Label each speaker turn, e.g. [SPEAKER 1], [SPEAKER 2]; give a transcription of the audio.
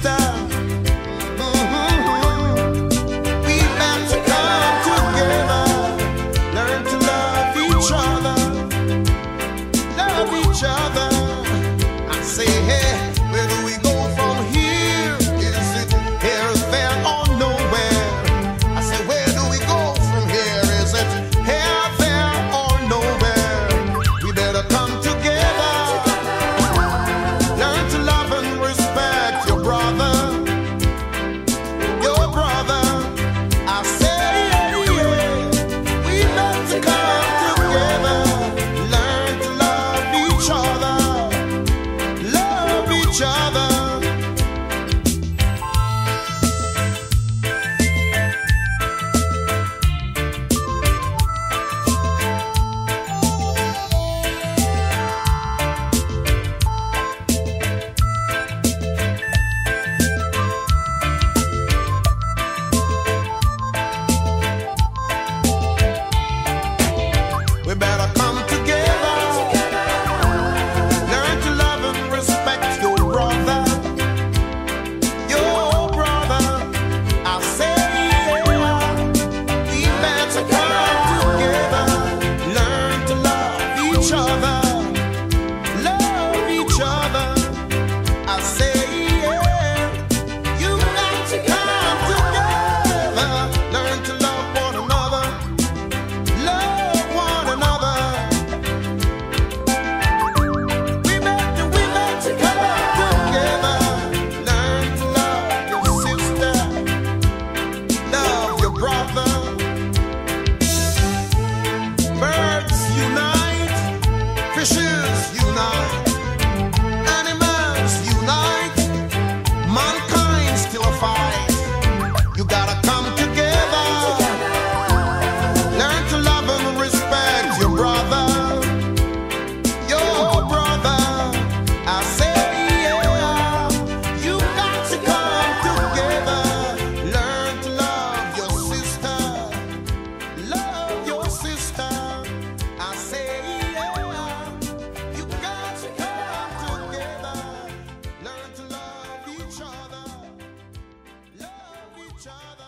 [SPEAKER 1] your each other.